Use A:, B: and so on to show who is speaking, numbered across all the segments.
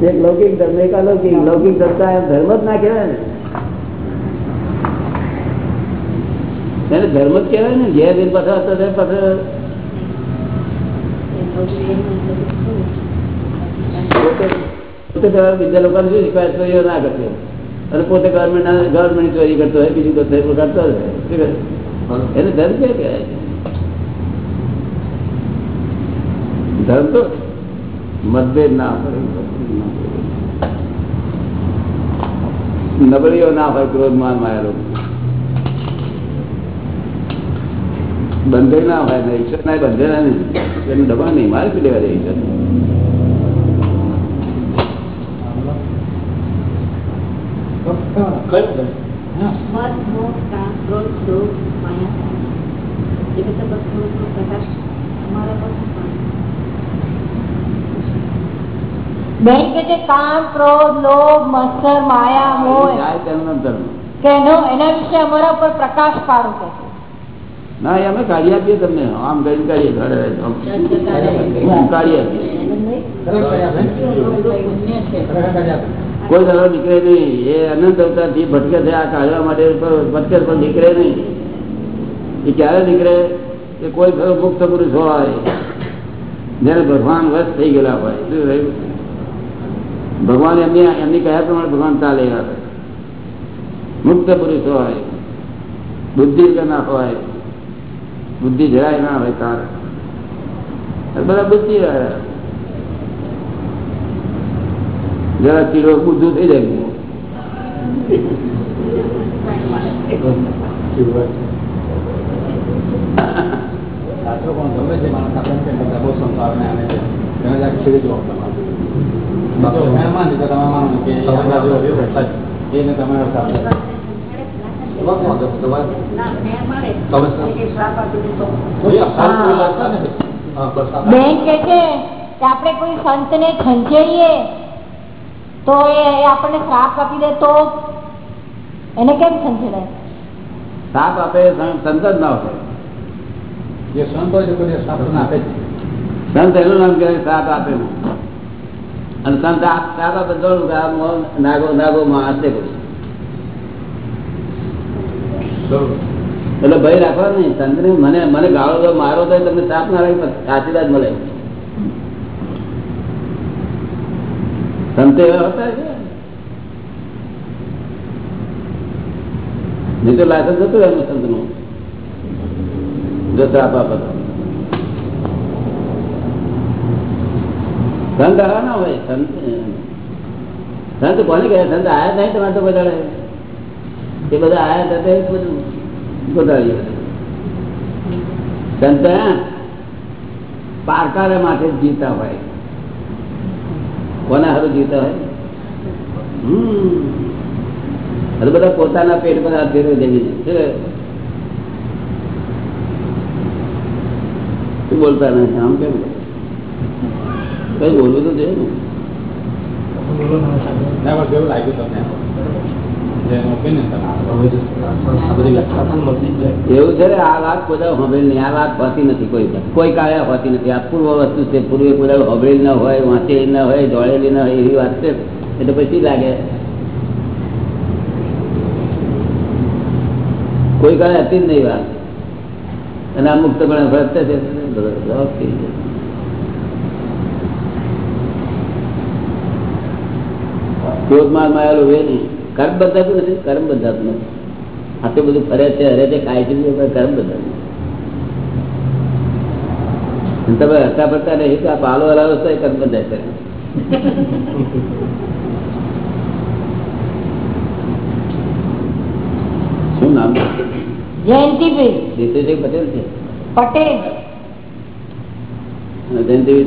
A: એક લૌકિક ધર્મ એક અલૌકિક લૌકિક ધર્મ તો આ ધર્મ જ ના કહેવાય ને એને ધર્મ જ કહેવાય ને ઘેર દિન પસાર થતો પછી પોતે પોતે તો બીજા લોકોને શું શીખવાય ચોરીઓ ના કરશે અને પોતે ગવર્મેન્ટ ગવર્મેન્ટ ચોરી કરતો હોય બીજું કરતો હોય કરતો હોય શું કરે? એને ધર્મ કે કહેવાય ધર્મ તો મતભેદ ના હોય નબળીઓ ના હોય ક્રોધમાન માયેલો બંધે ના હોય ને ઈશ્વર ના બંધે ના નહીં એનું દબાણ નહીં મારે શું લેવા દે ઈશ્વર
B: પ્રકાશ અમારા પર શું પડે?
C: બેન કે છે કામ ક્રોધ લોભ મત્સર માયા મોહ
A: જાય તેમનો ધર્મ
C: કે એનો એના વિશે અમારા પર પ્રકાશ પાડો કે
A: ના અમે કાઢી આપીએ તમને. આમ કરીને કાઢીએ. કાઢી આપીએ. કોઈ દરો નીકળે નહીં. એ અનંત અવતારથી ભટકે છે. આ કાઢવા માટે ભટકે પણ નીકળે નહીં. એ ક્યારે નીકળે? કે કોઈ ખરો મુક્ત પુરુષ હોય. જેને ભગવાન વશ થઈ ગયેલા હોય. શું રહ્યું ભગવાન એમની એમની કયા પ્રમાણે ભગવાન ચાલે એવા હોય. મુક્ત પુરુષ હોય બુદ્ધિ ના હોય બુદ્ધિ જરાય ના હોય તાર આ બધા બુદ્ધિ વાળા. જરા કીડો બુદ્ધું થઈ જાય
D: સાચો પણ ગમે છે માણસ આપણે એમ કે બધા બહુ સંભાવના આવે છે
C: બેન કે છે કે આપણે કોઈ સંતને ખંચેરીએ તો એ આપણને શ્રાપ આપી દે તો? એને કેમ ખંચેરાય
A: સાપ આપે સંત જ ના હોય
D: જે સંત હોય છે સાપ ના
A: સંત એનું નામ કહેવાય શ્રાપ આપે. સંત આપ નાગો નાગો માં હાથે એટલે ભય રાખવા નહીં સંત ને મને મને ગાળો તો મારો તો તમને સાપ ના લાગે, પણ આશીર્વાદ મળે. સંત એવા હતા નહીં તો લાયસન્સ હતું એનું સંતનું જો સાપ આપે તો સંત આવા ના હોય, સંત સંત કોને કહે? સંત આયા નહીં તમારે તો બધા એ બધા આયા હતા તે બધું ગોઠાવ્યું સંત પારકારે માટે જીતા હોય. કોના હારું જીતા હોય? હમ. બધા પોતાના પેટ પર હાથ ફેરવી દેવી બોલતા નથી આમ કેમ કઈ બોલવું તો જોઈએ ને. એવું છે આ વાત બધા હોબેલ નહીં આ વાત હોતી નથી કોઈ. કોઈ કાળે હોતી નથી. આ પૂર્વ વસ્તુ છે. પૂર્વે બધા હોબેલ ન હોય વાંચેલી ન હોય જોડેલી ન હોય એવી વાત છે. એટલે પછી લાગે? કોઈ કાળે હતી જ નહીં વાત. અને આ મુક્ત પણ વ્રત છે બધો જવાબ થઈ ગયો. ક્રોધમાનમાં આવેલું એ નહીં કર્મ બંધાતું નથી કર્મ બંધાતું નથી. આટલું બધું ફરે છે હરે છે ખાય છે કર્મ બંધાતું તમે હરતા ફરતા નહીં તો આ પાલો હલાવો તો કર્મ બંધાય છે શું નામ?
C: જયંતિભાઈ
A: પટેલ છે.
C: પટેલ.
A: જયંતિભાઈ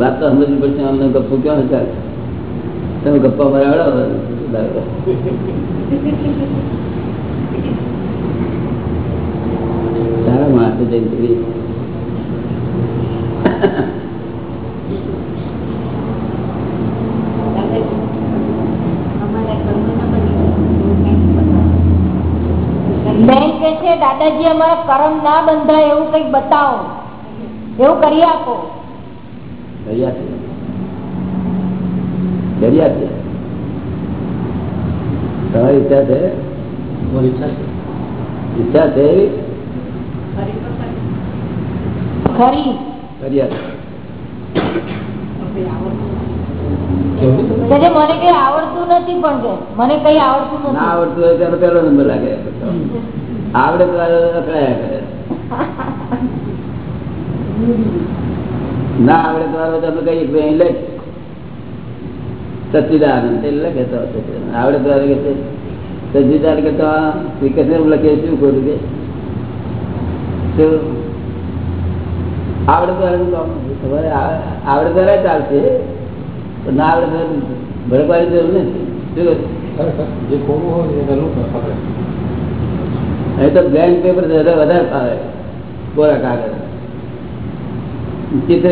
A: વાત તો સમજવી પડશે અમને ગપુ ક્યાં હતા તમે ગપ્પા મરાવડો સારા માણસ
B: બની
C: કે છે દાદાજી અમારા કરમ ના બંધાય એવું કંઈક બતાવો. એવું કરી આપો.
A: કરી છે દરિયા છે. તમારી ઈચ્છા છે?
D: ઈચ્છા છે.
C: ખરી મને કઈ આવડતું નથી પણ મને કઈ આવડતું
A: ના
C: નથી
A: આવડતું હોય ત્યારે પહેલો નંબર લાગે. આવડે તો અથડાયા કરે. ના આવડે તો આવે કઈ અમે લખ એટલે લખે આવડે તો કે છે, સચ્ચિદાનંદ કે તો આ લખીએ શું ખોટું કે? આવડે આમ તમારે આવડે તો ચાલશે પણ ના આવડે તો ભડકવાની જરૂર નથી.
D: જે ખોટું હોય એ
A: તો બ્લેન્ક પેપર વધારે ફાવે. કોરા કાગળ. ચિત્ર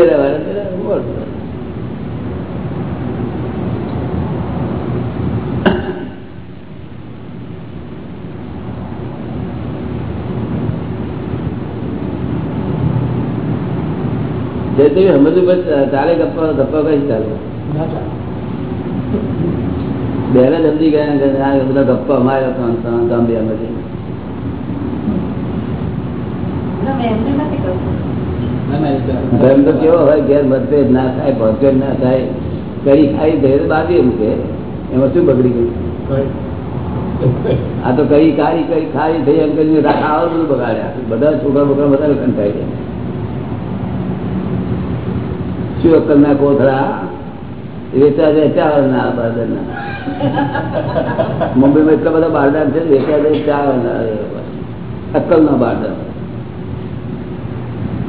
A: સમજવું પડે ચાલે ગપ્પા ગપ્પા કઈ ચાલે?
D: ના ચાલે.
A: બેરે સમજી ગયા આ બધા ગપ્પા અમારે તો ગાંભીયામાંથી
B: ના.
A: ધર્મ તો કેવો હોય ઘેર મતભેદ થાય ભોજન ના થાય કરી ખાઈ ધૈર્ય બાંધી મૂકે એમાં શું બગડી ગયું? આ તો કઈ કારી કઈ ખારી થઈ એમ કરીને બગાડ્યા. બધા છોકરા બોકરા બધા કંટાઈ ગયા. શું અક્કલ ના કોથળા વેચા જાય ચાવલ ના બાદર ના મુંબઈમાં એટલા બધા બારદાર છે વેચા જાય ચાવલ ના અક્કલ ના બારદાર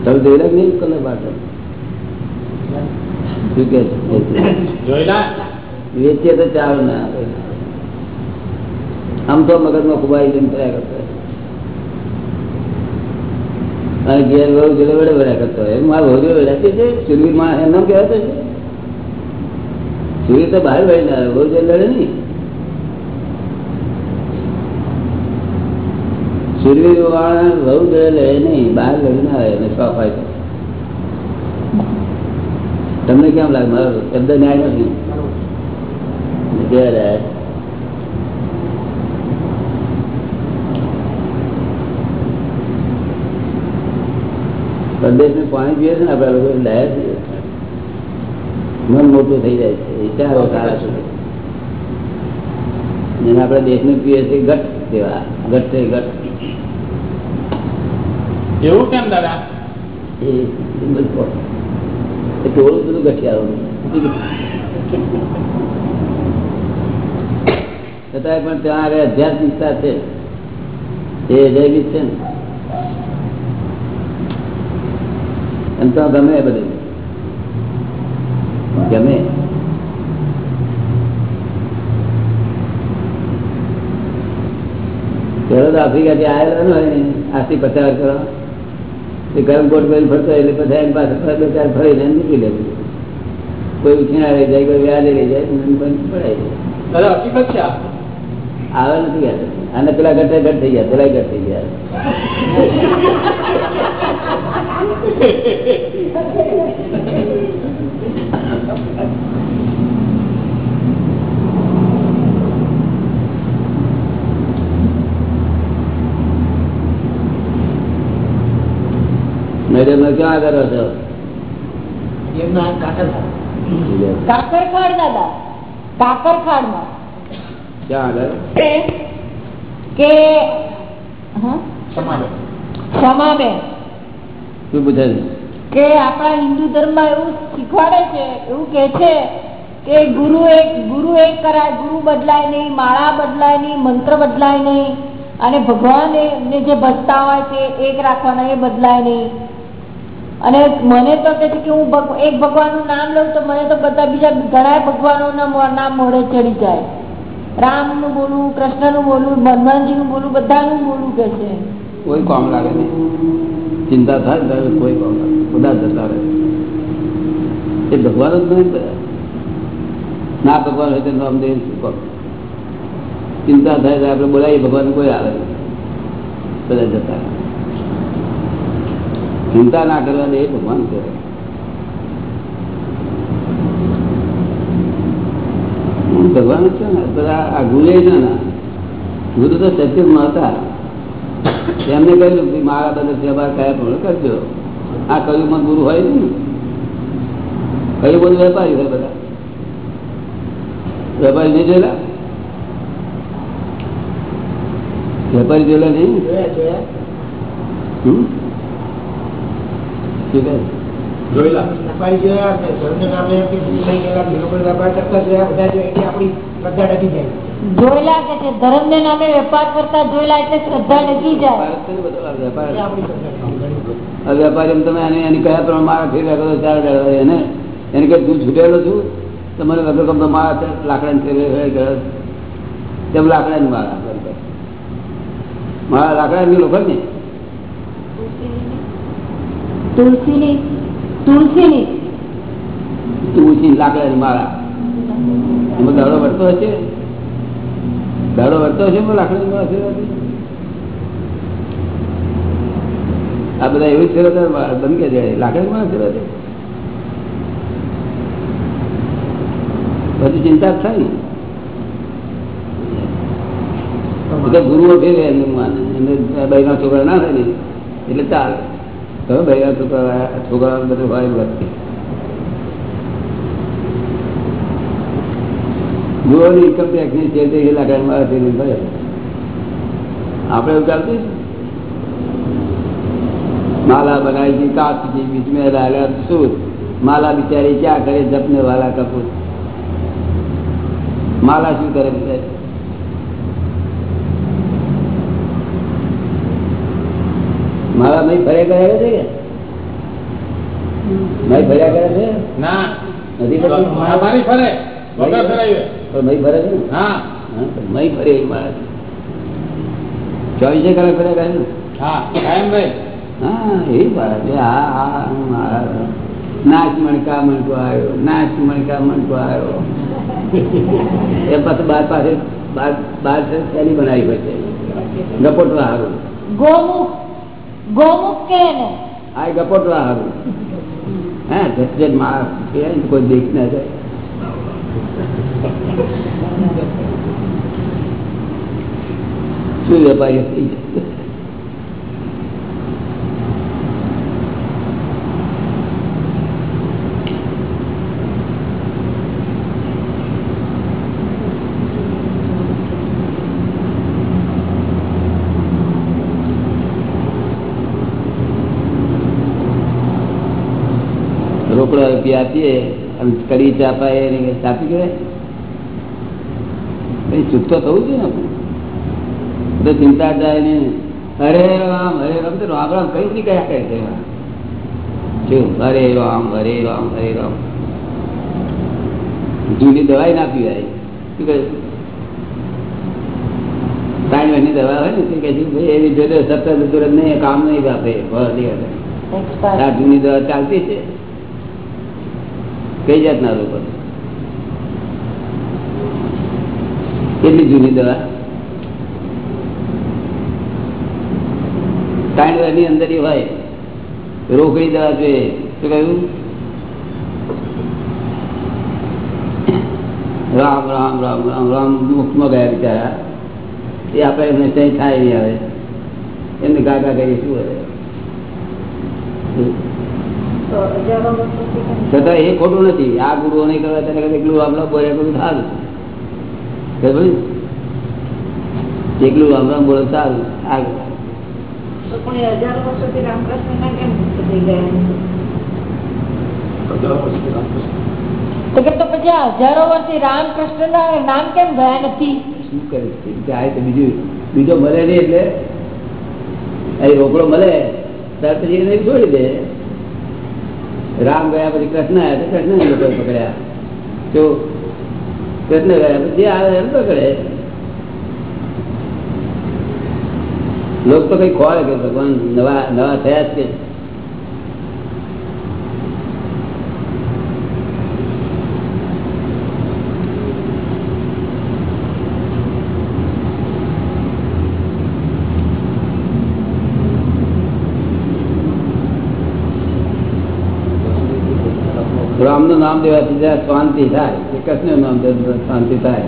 A: તમે જોયેલા કે નહીં અક્કલ ના બારદાર શું કે છે?
D: જોયેલા
A: વેચીએ તો ચાવલ ના આવે. આમ તો મગજમાં ખુબાઈ લઈને ફર્યા કરતો હોય. અને ઘેર વહુ જોડે વડે વડ્યા કરતો હોય. મારા જોડે વડ્યા. છે સુરવીરમાં એમ નામ કહેવાતો છે. સુરવીર તો બહાર વળી ના વહુ જોડે લડે નહીં. સુરવીર વાળા વહુ જોડે લડે નહીં. બહાર લડી ના આવે શોખ હોય તમને કેમ લાગે? મારો શબ્દ ન્યાય નથી. પ્રદેશનું પાણી પીએ છે ને આપડે લોકો લાયા છીએ. મન મોટું થઈ જાય છે. વિચારો સારા છે જેને આપડે દેશનું પીએ છે ઘટ જેવા ઘટ છે ઘટ.
D: એવું કેમ દાદા?
A: એ ટોળું બધું છતાંય પણ ત્યાં આગળ આધ્યાત્મિકતા છે. એ જૈવિક છે ને. તો ગમે બધું. ગમે. પેલો તો આફ્રિકાથી આવેલો ને હોય ને આજથી પચાસ કરો. એ ગરમ કોટ પહેરી ફરતો એટલે પછી એની પાસે ફરે ચાર ફરીને નીકળી લેવું કોઈ ઉછીના રહી જાય કોઈ વ્યાજે રહી જાય પડાય આવે નથી ગયા અને પેલા ઘટે ઘટ થઈ ગયા પેલા ઘટ થઈ ગયા. ક્યાં કરો છો?
C: કાકરખાડ દાદા. કાકરખાડમાં
A: ક્યાં આગળ?
C: કે હા?
A: શું પૂછે
C: કે આપણા હિન્દુ ધર્મમાં એવું શીખવાડે છે એવું કે છે કે ગુરુ એક ગુરુ એક કરાય ગુરુ બદલાય નહીં માળા બદલાય નહીં મંત્ર બદલાય નહીં અને ભગવાન ને જે ભજતા હોય છે એક રાખવાના એ બદલાય નહીં. અને મને તો કે હું એક ભગવાનનું નામ લઉં તો મને તો બધા બીજા ઘણા ભગવાનોના મો- નામ મોડે ચડી જાય. રામનું બોલું કૃષ્ણનું બોલું હનુમાનજીનું બધા બધાનું બોલું કે છે.
A: કોઈ કામ લાગે નહીં. ચિંતા થાય કોઈ કામ લાગે બધા જતા રહે એ ભગવાન જ નહીં ના ભગવાન હોય તો નામ શું કામ? ચિંતા થાય આપણે બોલાવીએ, ભગવાન કોઈ આવે બધા જતા રહ્યા. ચિંતા ના કરવાની એ ભગવાન કહે. હું ભગવાન છે ને બધા આ ગુરે છે ને ગુરુ તો સત્યુગમાં હતા. એમને કહ્યું કે મારા બધા વ્યવહાર કયા પણ કરજો. આ કયુગમાં ગુરુ હોય ને? કયું બધું વેપારી હોય બધા? વેપારી નહીં જોયેલા? વેપારી જોયેલા નહીં?
D: જોયેલા.
E: કે
C: છે ધર્મ ને નામે વેપાર કરતા જોયેલા એટલે શ્રદ્ધા ડગી જાય.
A: વેપાર. ને તમે એને કયા પ્રમાણે મારા ફેર રાખો ચાર એને. એને કે તું છૂટેલો છું? તો મને વગર ગમતો મારા લાકડા ને તેમ લાકડાની મારા મારા લાકડાની લોકો ને
C: તુલસીની
A: એમાં એમાં લાકડાની માળા ફેરવાથી આ બધા એવું ફેરવતા બંધ કે જાય લાકડાની માળા ફેરવાથી પછી ચિંતા થાય બધા ગુરુઓ ફેરે એમનું માને. એમને બહેના છોકરા ના થાય ને એટલે ચાલે. તો ભાઈ છોકરા છોકરા બધું હોય વસ્તી જુઓ ઇન્કમ ટેક્સની છે તે કેટલા ટાઈમમાં હતી ભાઈ આપણે એવું ચાલતું માલા બનાવી હતી, કાપી બીચ મેં લાગ્યા શું? માલા બિચારી ક્યાં કરે, જપને વાલા કપૂર માલા શું કરે બિચારી? માલા નહીં ફર્યા કરે છે કે? નહીં ફર્યા કરે છે?
D: ના.
A: નથી ફરતી?
D: અમારી ફરે. વગર ફરાવે
A: પણ નહીં ફરે છે
D: હા.
A: મય ફરે એ માળા છે. ચોવીસે કલાક ફર્યા કરે ને?
D: હા કાયમ ભાઈ
A: હા એ છે. આ આ મારા નાચ મણકા મણકો આવ્યો. નાચ મણકા મણકો આવ્યો. એ પાછું બાર પાસે બાર બાર બનાવી પડશે ગપોટવા હારું.
C: ગોમુખ. ગોમુખ કે ને
A: આ એ ગપોટવા હારું. હા જટ માર કોઈ દેખ ના જાય. શું વેપારી રોકડા રૂપિયા આપીએ અને કડી ચા પાય એને ચાપી કહેવાય તો થવું જોઈએ ને. તો ચિંતા જાય ને હરે રામ હરે રામ તો રામ રામ કઈ બધી કયા કહે છે હરે રામ હરે રામ હરે રામ. જૂની દવાઈ ના પીવાય. શું કહે? ત્રણ મહિની દવા હોય ને તે કહે? છે એવી જોડે સતત તુરંત નહીં કામ નહીં વાપરે બસ દિવસે
C: Expire.
A: આ જૂની દવા ચાલતી છે. કઈ જાતના રોગ કેટલી જૂની દવા? ત્રણની અંદર હોય, રોકડી દવા જોઈએ શું કહ્યું? રામ રામ રામ રામ રામ મુખમાં ગયા બિચારા. એ આપણે એમને કઈ થાય નહીં આવે એમને ગાગા કરી શું હવે
B: તો હજારો વર્ષોથી કેમ?
A: છતાં એ ખોટું નથી. આ ગુરુઓ નહીં કરવા તેને એકલું રામ બોલ્યા બધું સારું. એકલું રામ બોલે સારું. આગળ
B: તો પણ એ હજારો વર્ષોથી રામકૃષ્ણના કેમ મુક્ત થઈ ગયા
C: તો કે તો પછી હજારો વર્ષથી રામકૃષ્ણ ના નામ કેમ ગયા નથી?
A: શું કરે? છે જાય બીજું બીજો મળે નહીં એટલે રોકડો મળે ત્યાર પછી છોડી દે. રામ ગયા પછી કૃષ્ણ આવ્યા તો કૃષ્ણ લોકો પકડ્યા. જો કૃષ્ણ ગયા પછી આવે એમ પકડે. લોક તો કઈ ખોળે કે ભગવાન નવા નવા થયા જ કે. રામનું નામ દેવાથી જરા શાંતિ થાય. એ કૃષ્ણનું નામ દેવાથી શાંતિ થાય.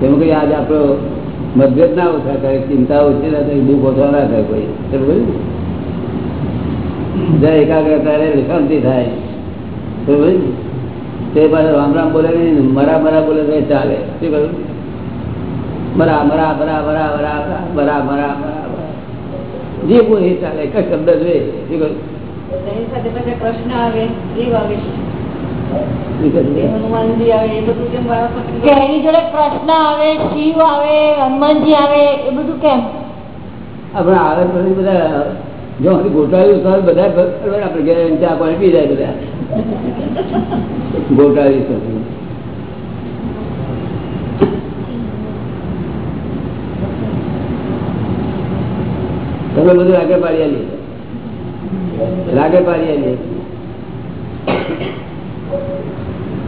A: તેમ કઈ આજે આપણો મતભેદ ના ઓછા કરે ચિંતા ઓછી ના થાય, દુઃખ ઓછા ના થાય કોઈ. ને? જરા એકાગ્રતા રહે શાંતિ થાય. સમજ્યું તે પાછા રામ રામ બોલે નહીં મરા મરા બોલે તો ચાલે. શું કહ્યું? મરા મરા મરા મરા મરા મરા મરા મરા. જે બોલે ચાલે કઈ શબ્દ જોઈએ શું કહ્યું?
B: કૃષ્ણ આવે જીવ આવે
C: એની જોડે કૃષ્ણ આવે, શિવ આવે, હનુમાનજી આવે, એ બધું કેમ?
A: આપણે આવે પછી બધા, જો હજી ગોટાળ્યું તો બધા બરાબર આપણે ઘેર ચા પાણી પી જાય બધા. ગોટાળી તો તમે બધું આગળ પાડી આલી. લાગે પાડી આલી.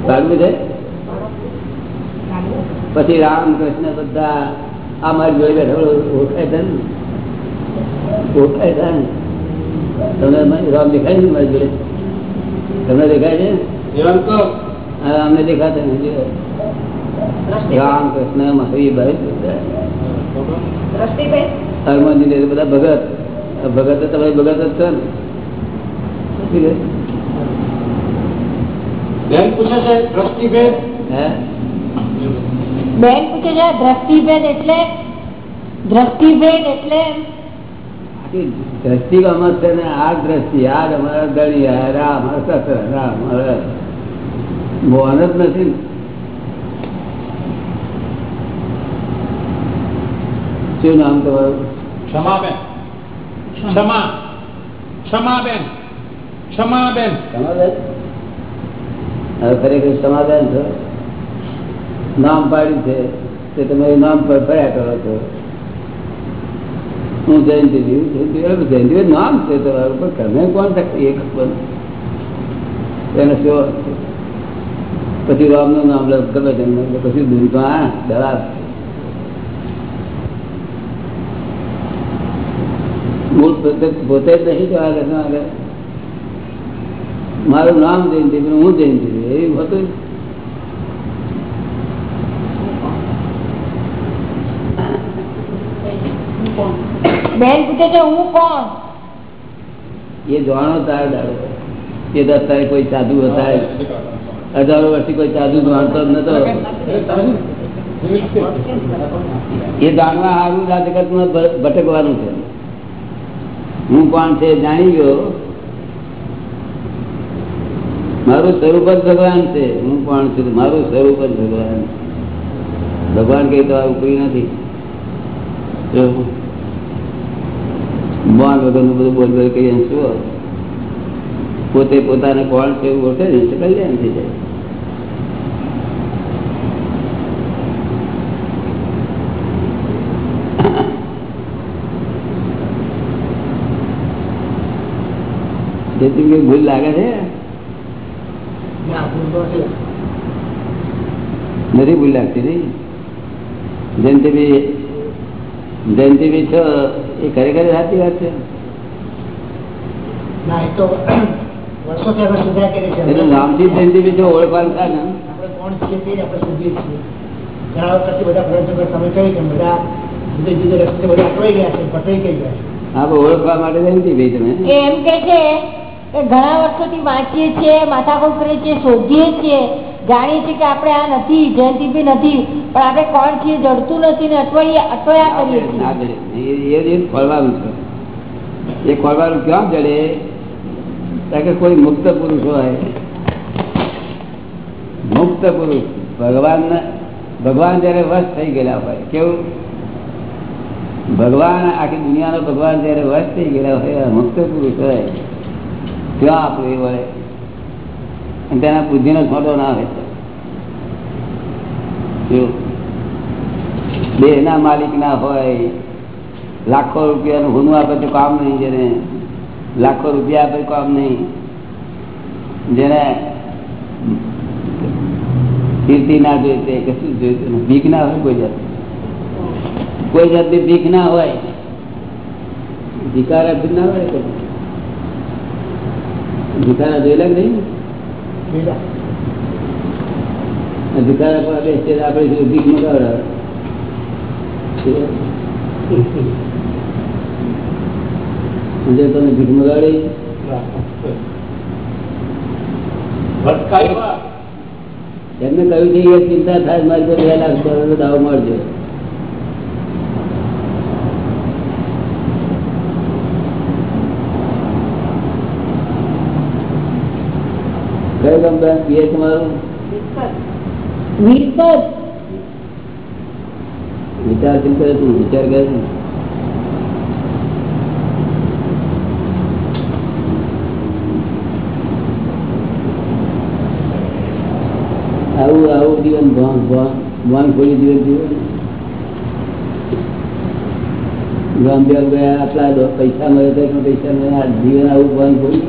A: પાડવું છે? પછી રામ કૃષ્ણ બધા આ મારી જોઈ બેઠા ઓળખાય છે ને? ઓળખાય છે ને? તમને રામ દેખાય છે ને મારી જોડે? તમને દેખાય છે? હા, અમને દેખાતા નથી રામ કૃષ્ણ મહાવીરભાઈ હનુમાનજી બધા ભગત. ભગત તમારી તમે ભગત જ છો ને?
E: બેન પૂછે છે દ્રષ્ટિભેદ?
A: હે?
C: બેન પૂછે છે દ્રષ્ટિભેદ એટલે? દ્રષ્ટિભેદ એટલે
A: દ્રષ્ટિ છે ને આ દ્રષ્ટિ આ અમારા દળી આ અમારા સસરા અમારા મોહન જ નથી. શું નામ તમારું?
D: ક્ષમાબેન. ક્ષમા. ક્ષમાબેન. ક્ષમાબેન?
A: હવે ખરેખર સમાધાન છો નામ પાડ્યું છે, તે તમે નામ પર ફર્યા કરો છો. હું જયંતિ જીવું જયંતિ નામ છે તમારું પણ તમે કોણ થકી એક એને છે? પછી રામનું નામ લે ગમે છે. પછી આ દવા મૂળ પોતે જ નહીં જવા મારું નામ જયંતિ હું જયંતિ એવું હતું
C: બેન પૂછે છે હું કોણ?
A: એ જાણો તાર દાડો. એ તો કોઈ સાધુ હતા હજારો વર્ષથી કોઈ સાધુ જાણતો જ નતો. એ જાણવા સારું આ જગતમાં ભ- ભટકવાનું છે. હું કોણ છે જાણી ગયો. મારું સ્વરૂપ જ ભગવાન છે. હું કોણ છું, મારું સ્વરૂપ જ ભગવાન. ભગવાન કઈ તો ઉપરી નથી. મોન વગરનું બધું બોલ બોલ કહીએ શું? પોતે પોતાને કોણ છે એવું ઓળખે ને કલ્યાણ થઈ જાય. ભૂલ લાગે છે? નથી ભૂલ લાગતી નહીં જયંતિ બી જયંતિ બી છો એ ખરેખર સાચી વાત છે નામથી જયંતિ બી જો ઓળખાણ થાય ને
E: કોણ છીએ તે આપણે સમજીએ છીએ ઘણા વખતથી બધા પ્રયત્નો તમે કહી કે બધા જુદા જુદા રસ્તે બધા અટવાઈ ગયા છે પટવાઈ ગયા છે
A: હા ઓળખવા માટે જયંતિ ભાઈ
C: તમે એમ કે છે ઘણા વર્ષોથી વાંચીએ છીએ માથાકૂટ કરીએ છીએ શોધીએ છીએ. જાણીએ છીએ કે આપણે આ નથી જયંતિભાઈ નથી પણ આપણે કોણ છીએ જડતું નથી ને અટવાઈ અટવાયા કરીએ છીએ.
A: ખોલવાનું છે. એ ખોલવાનું ક્યાં જડે? કારણ કે કોઈ મુક્ત પુરુષ હોય. મુક્ત પુરુષ. ભગવાન ભગવાન જયારે વશ થઈ ગયેલા હોય કેવું? ભગવાન આખી દુનિયાનો ભગવાન જયારે વશ થઈ ગયેલા હોય મુક્ત પુરુષ હોય. ત્યાં આપણું એ વળે. અને તેના બુદ્ધિનો છોટો ના હોય દેહના માલિક ના હોય, લાખો રૂપિયાનું હુનું આપે તો કામ નહીં જેને, લાખો રૂપિયા આપે કામ નહીં. જેને કીર્તિ ના જોઈતે કશું જોઈતું. ભીખ ના હોય કોઈ જાત કોઈ જાતની ભીખ ના હોય. ભીખ ના હોય કોઈ. ભિખારા જોયેલા કે નહીં દુકાના પર બેસીએ આપણે શું ભીખ મગાવડાવે? તમે ભીખ મગાડી એમને કહ્યું છે એ ચિંતા થાય મારી પર બે લાખ ડોલરનો દાવો મળજો. કયો ગામ બેન પીએ તમારું
C: વિરપત
A: વિચાર કેમ કરે તું વિચાર કરે છે? આવું આવું જીવન ભણ ભણ ભણ ખોલી જીવન જીવન ગામ બેર ગયા આટલા દો- પૈસા મળે તો એટલા પૈસા મળે આ જીવન આવું ભણ ખોલી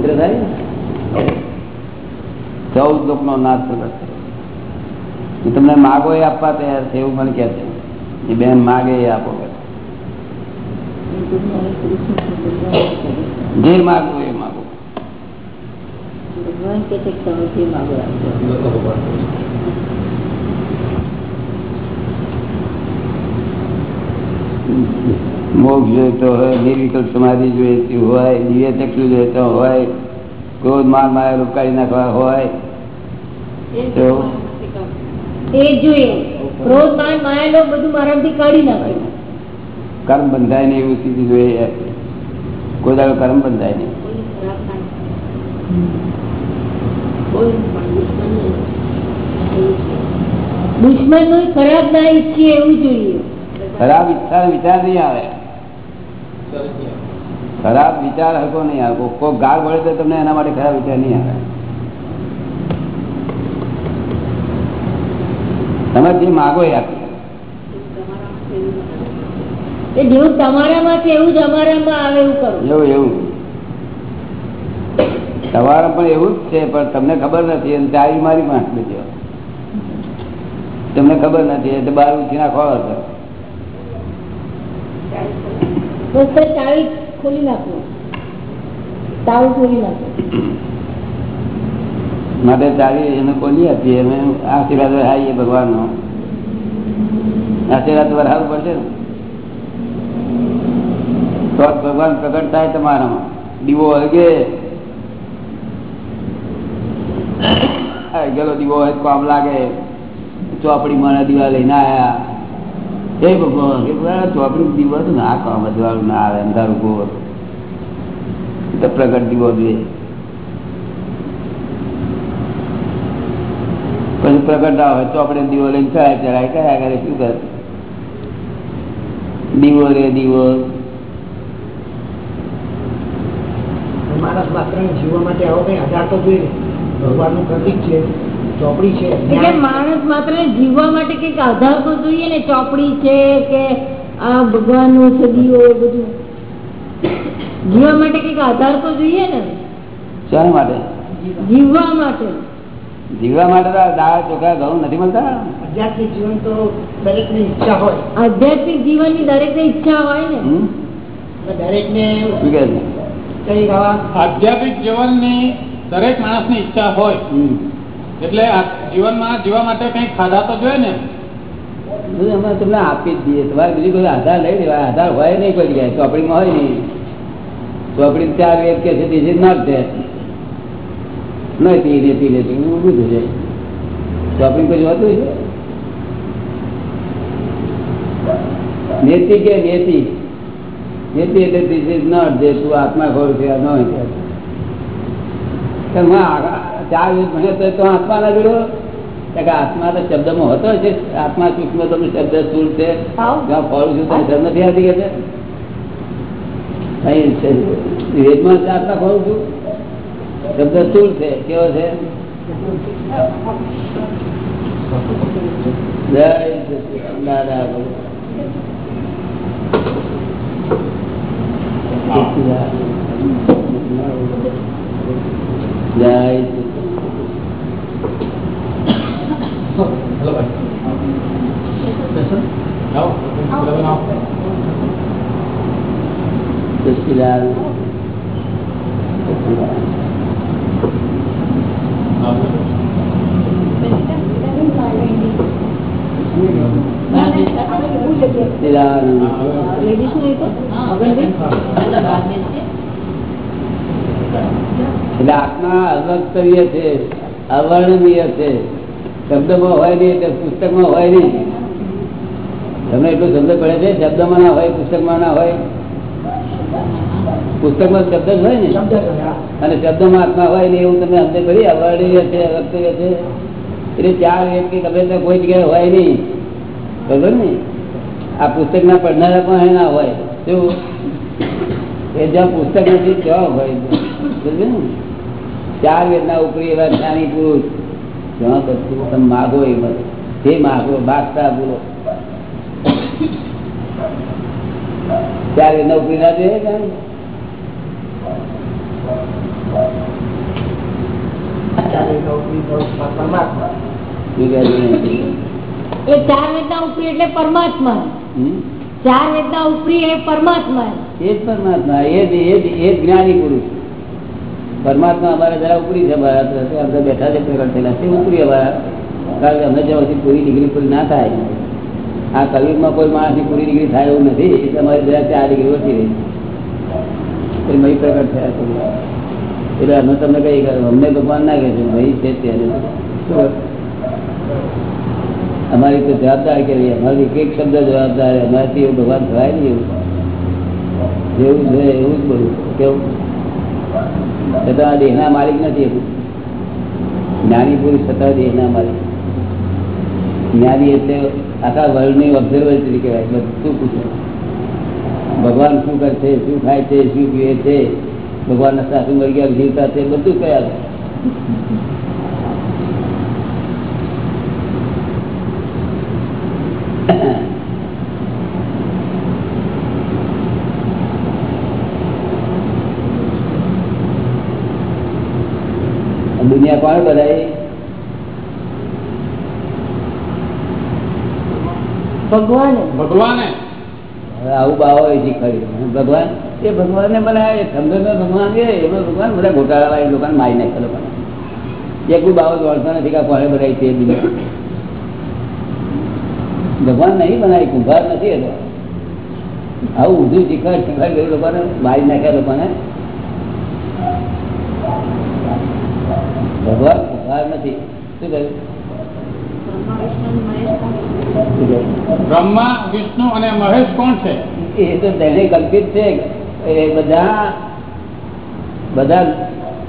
A: તમારો થાય ચૌદ લોક નો નાશ પ્રગટ તમને માગો એ આપવા તૈયાર છે એવું મને કે છે. એ બેન માગે એ આપો જે માગો એ માગો.
B: ભગવાન કે છે તમે જે માગો આપો.
A: મોક્ષ જોઈતો હોય નિર્વિકલ્પ સમાધિ જોઈતી હોય દિવ્ય ચક્ષુ જોઈતો હોય ક્રોધ માર માયા રોકાઈ નાખવા હોય તો
C: એ જોઈએ. ક્રોધ માન બધું મારાથી કાઢી નાખે.
A: કર્મ બંધાય નહીં એવું સ્થિતિ જોઈએ. કોઈ દાડો કર્મ બંધાય નહીં.
B: દુશ્મન
C: ખરાબ ના ઈચ્છીએ એવું જોઈએ.
A: ખરાબ ઈચ્છા વિચાર નહીં આવે. ખરાબ વિચાર હકો નહીં આવે. કોઈ ગાળ વળે તો તમને એના માટે ખરાબ વિચાર નહીં આવે. તમે જે માગો એ આપી
B: તમારામાં એવું
C: જેવું તમારામાં છે એવું જ અમારામાં આવે એવું કરો.
A: એવું એવું. તમારા પણ એવું જ છે પણ તમને ખબર નથી. અને ચાવી મારી બીજો તમને ખબર નથી. એટલે બાર ઉઠી નાખો હતો
C: બસ ચાવી ખોલી નાખવું તાવ ખોલી નાખવું
A: માટે ચાવી એને ખોલી આપીએ. અમે આશીર્વાદ આવીએ ભગવાનનો. આશીર્વાદ વરહાવું પડશે ને? તો ભગવાન પ્રગટ થાય તમારામાં. દીવો હગે. ગયેલો દીવો હોય કામ લાગે. ચોપડી મારા દીવા લઈને આયા. હે ભગવાન ચોપડી દીવો હતું કામ અજવાળું ના આવે, અંધારું ગોર તો પ્રગટ દીવો જોઈએ. પછી પ્રગટ ના હોય, ચોપડે દીવો લઈને ચડાય ચડાય કયા કરે, શું કરે? દીવો રે દીવો.
E: માણસ માત્ર જીવવા માટે આવો કઈ હજાર તો જોઈએ. ભગવાનનું પ્રતિક છે. ચોપડી છે.
C: એટલે માણસ માત્ર જીવવા માટે કંઈક આધાર તો જોઈએ ને ચોપડી છે કે આ ભગવાનનું સદીઓ બધું. જીવવા માટે કંઈક આધાર તો જોઈએ ને.
A: શાના માટે?
C: જીવવા માટે.
A: જીવવા માટે તો દાળ ચોખા ઘઉં નથી મળતા?
E: આધ્યાત્મિક જીવન તો દરેકની ઈચ્છા હોય.
C: આધ્યાત્મિક જીવનની દરેક ઈચ્છા હોય ને.
E: દરેક ને
A: આધ્યાત્મિક જીવનની
E: દરેક માણસ
D: આધ્યાત્મિક જીવનની દરેક માણસની ઈચ્છા હોય.
A: હમ.
D: એટલે જીવનમાં જીવવા માટે કઈ ખાધા તો જોઈએ ને?
A: અમે તમને આપી જ દઈએ. તમારે બીજું કોઈ આધાર લઈ લેવાય આધાર હોય નહીં કોઈ જગ્યાએ. ચોપડીમાં હોય નહીં. ચોપડી ચાર વેદ કે છે this is not that. નથી નથી નથી ઊભું થઈ જાય ચોપડી કોઈ હોતું છે નેતી કે નેતી? નેતી એટલે this ઇઝ નોટ that. તું આત્મા ખોર છે ન હોય ત્યાં. તમે ચાર યુદ્ધ ભણ્યો તો તો આત્મા ના જોડો કે આત્મા તો શબ્દમાં હતો છે. આત્મા સૂક્ષ્મ તમે શબ્દ સ્થૂળ છે. જ્યાં ફળ છું ત્યાં શબ્દ નથી આવતી કે છે? અહીં વેદમાં આત્મા ખોરું છું શબ્દ સ્થૂળ છે. કેવો છે? જય. જય એટલે આત્મા અવર્તવ્ય છે અવર્ણનીય છે શબ્દમાં હોય નહીં એટલે પુસ્તકમાં હોય નહીં. તમને એટલું શબ્દ પડે છે? શબ્દમાં ના હોય પુસ્તકમાં ના હોય? પુસ્તકમાં શબ્દ જ હોય ને?
E: શબ્દ
A: અને શબ્દમાં આત્મા હોય ને એવું તમે અમને કરી અવર્ણનીય છે અવક્તવ્ય છે. એટલે ચાર વ્યક્તિ ગમે તે કોઈ જગ્યાએ હોય નહીં. બરોબર ને? આ પુસ્તકના પડનારા પણ ના હોય. શું? એ જ્યાં પુસ્તક નથી ત્યાં હોય. સમજે ને? ચાર વેદના ઉપરી એવા જ્ઞાની પુરુષ. જ્યાં બધું તમે માગો એ બધું જે માગો માગતા બોલો. ચાર નોકરી ના જોઈએ
C: ચાર વેદના ઉપરી એટલે પરમાત્મા. ચાર વેદના ઉપરી એ પરમાત્મા.
A: એ જ પરમાત્મા એ જ એ એ જ જ્ઞાની પુરુષ. પરમાત્મા અમારે જરા ઉપરી છે અમારા બેઠા છે પ્રગટ થયેલા છે ઉપરી અમારા? કારણ કે અમે જ્યાં પૂરી ડિગ્રી પૂરી ના થાય, આ કલયુગમાં કોઈ માણસની પૂરી ડિગ્રી થાય એવું નથી, એ તમારી જરા ચાર ડિગ્રી ઓછી રહી. મય પ્રગટ થયા છે. એટલે અમે તમને કઈ અમને ભગવાન ના કહે છે ભાઈ છે ત્યારે અમારી તો જવાબદારી કે અમારી એક શબ્દ જવાબદાર, અમારાથી એવું ભગવાન થવાય નહીં એવું. જેવું છે એવું જ બોલું કેવું? છતાં દેહના માલિક નથી જ્ઞાની પુરુષ છતાં દેહના માલિક. જ્ઞાની એટલે આખા વર્લ્ડની ઓબ્ઝર્વર કહેવાય, બધું પૂછે. ભગવાન શું કરશે, શું ખાય છે, શું પીએ છે, ભગવાનના સાસુ ગયા, જીવતા છે, બધું કયા છે દુનિયા કોણ બનાવી?
C: ભગવાન.
D: ભગવાને.
A: આવું બાવો એ શીખવાડ્યું ભગવાન? એ ભગવાનને બનાવે. સમજો ભગવાન છે એમાં ભગવાન બધા ઘોટાળા વાળી લોકોને મારી નાખે લોકોને એક કોઈ બાવો દોડતો નથી કે બનાવી તે દુનિયા ભગવાન નહીં બનાવી કુંભાર નથી એટલે આવું ઊંધું શીખવાડ શીખવાડ કર્યું લોકોને મારી નાખ્યા લોકોને. ભગવાન કુંભાર નથી. શું કહ્યું?
B: બ્રહ્મા વિષ્ણુ અને મહેશ
D: કોણ છે?
A: એ તો તેને કલ્પિત છે એ બધા બધા